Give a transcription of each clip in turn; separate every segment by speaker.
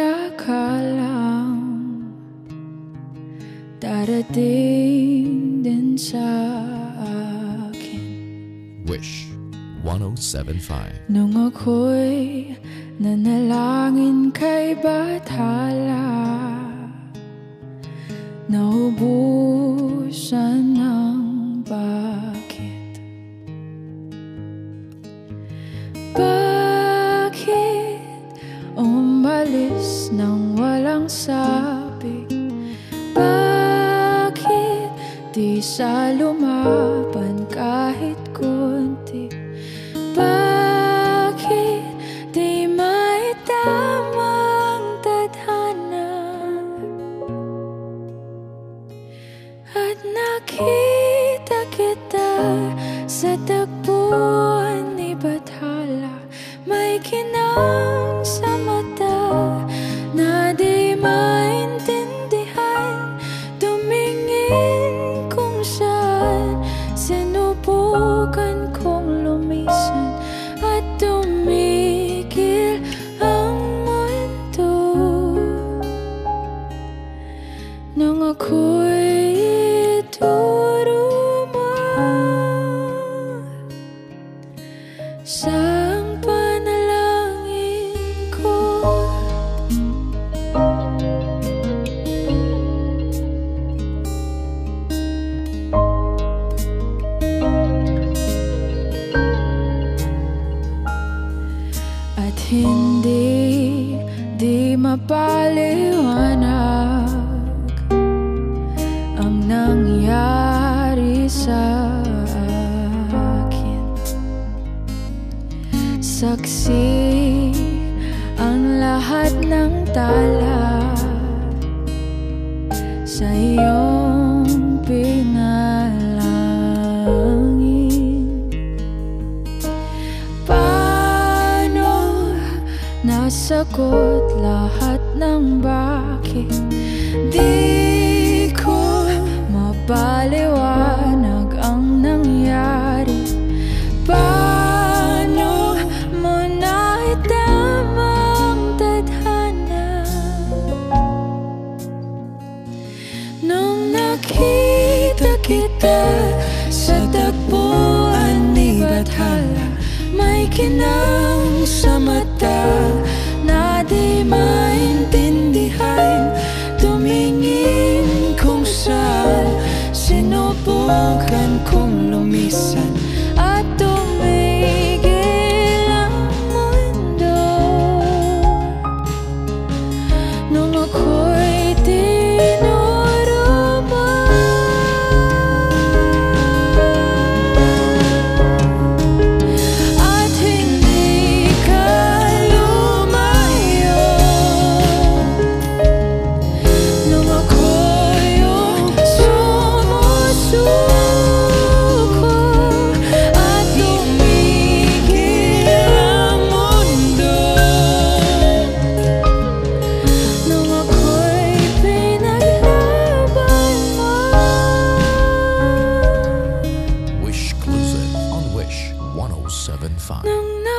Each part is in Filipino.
Speaker 1: inakalang Darating din sa akin
Speaker 2: Wish 1075.
Speaker 1: Nung ako'y nanalangin kay Bathala Naubusan umalis nang walang sabi. Bakit di sa lumaban kahit kunti Bakit di may tamang tadhana? At nakita nang ako'y turuma sa panalangin ko At hindi di mapaliwanag Saksi ang lahat ng tala sa iyong pinalangin. Paano nasagot lahat ng bakit? Di ko mapaliwanag kita sa tagpuan ni Bathala. May kinang sa mata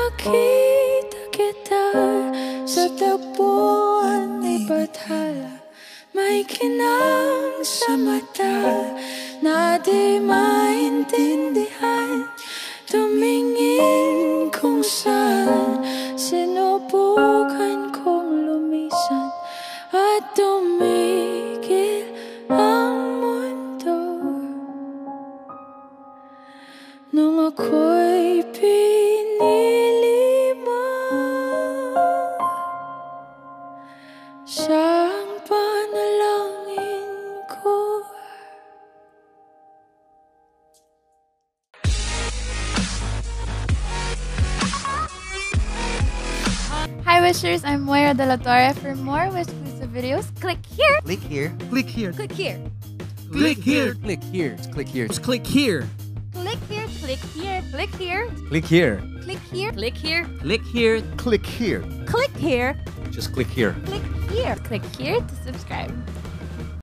Speaker 1: nakita kita sa tagpuan ni Bathala. May kinang sa mata na di maintindihan. Tumingin kung saan sinubukan kong lumisan At tumigil
Speaker 3: Wishers, I'm Moira De La Torre. For more Wish exclusive videos, click here.
Speaker 4: Click here.
Speaker 5: Click here.
Speaker 3: Click here.
Speaker 5: Click here.
Speaker 6: Click here. Click here.
Speaker 5: Just click here.
Speaker 3: Click here. Click here. Click here.
Speaker 6: Click here.
Speaker 3: Click here. Click here.
Speaker 5: Click here.
Speaker 4: Click here.
Speaker 3: Click here.
Speaker 6: Just click here.
Speaker 3: Click here. Click here to subscribe.